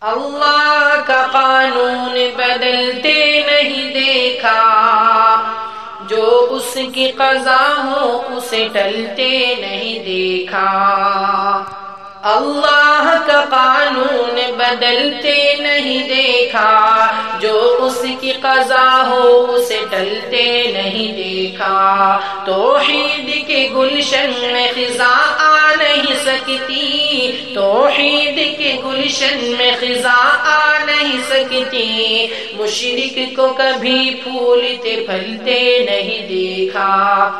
اللہ کا قانون بدلتے نہیں دیکھا۔ جو اس کی قضا ہو اسے ٹلتے نہیں دیکھا۔ اللہ کا قانون بدلتے نہیں دیکھا۔ جو اس کی قضا ہو اسے ٹلتے نہیں دیکھا۔ توحید کے گلشن میں خزاں آ نہیں سکتی۔ توحید کے گلشن میں خزاں آ نہیں سکتی۔ مشرق کو کبھی پھولتے پھلتے نہیں دیکھا۔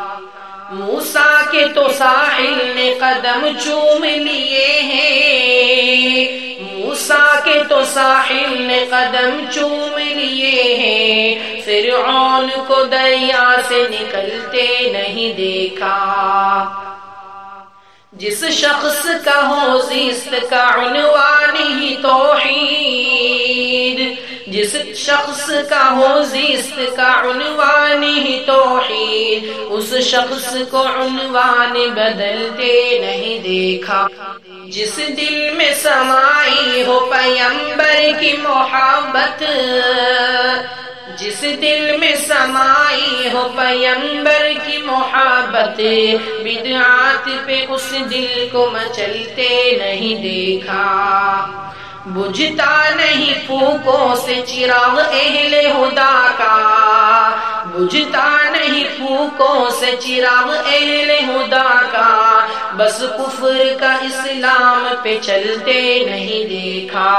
موسا کے تو ساحل نے قدم چوم لیے ہیں۔ موسا کے تو ساحل نے قدم چوم لیے ہیں۔ فرعون کو دریا سے نکلتے نہیں دیکھا۔ جس شخص کا ہو زیست کا عنوان جس شخص کا ہو زیست کا عنوان ہی توحید، اس شخص کو عنوان بدلتے نہیں دیکھا۔ جس دل میں سمائی ہو پیمبر کی محبت، جس دل میں سمائی ہو پیمبر کی محبت، بدعات پہ اس دل کو مچلتے نہیں دیکھا۔ بجھتا نہیں پھوکوں سے چراغ اہل خدا کا۔ بجھتا نہیں پھوکوں سے چراغ اہل خدا کا۔ بس کفر کا اسلام پہ چلتے نہیں دیکھا۔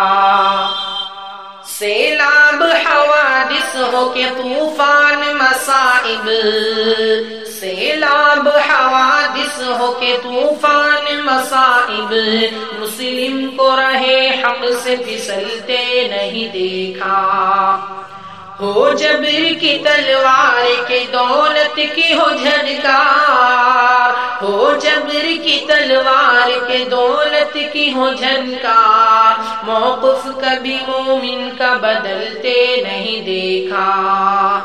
سیلاب حوادث ہو کے طوفان مصائب سیلاب حوادث ہو کے طوفان مصائب، مسلم کو رہے حق سے پھسلتے نہیں دیکھا۔ ہو جبر کی تلوار کے دولت کی ہو جھنکار، ہو جبر کی تلوار کے دولت کی ہو جھنکار، موقف کبھی مومن کا بدلتے نہیں دیکھا۔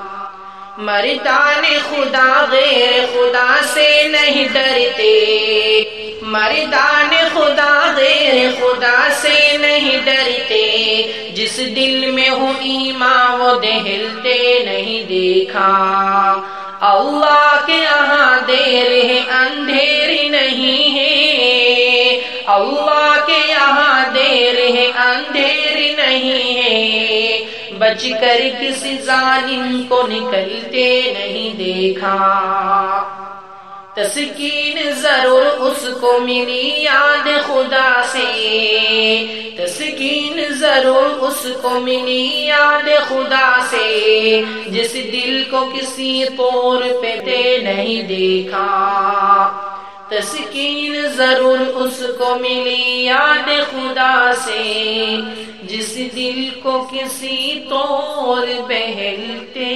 مردان خدا غیر خدا سے نہیں ڈرتے۔ مردان خدا غیر خدا سے نہیں ڈرتے۔ جس دل میں ہو ایمان وہ دہلتے نہیں دیکھا۔ اللہ کے یہاں دیر ہے، اندھیری نہیں ہے۔ اللہ کے یہاں دیر ہے، اندھیری نہیں ہے۔ بچ کر کسی ظالم کو نکلتے نہیں دیکھا۔ تسکین ضرور اس کو ملی یاد خدا سے۔ تسکین ضرور اس کو ملی یاد خدا سے۔ جس دل کو کسی طور پہ نہیں دیکھا۔ تسکین ضرور اس کو ملی یاد خدا سے۔ جس دل کو کسی طور بہلتے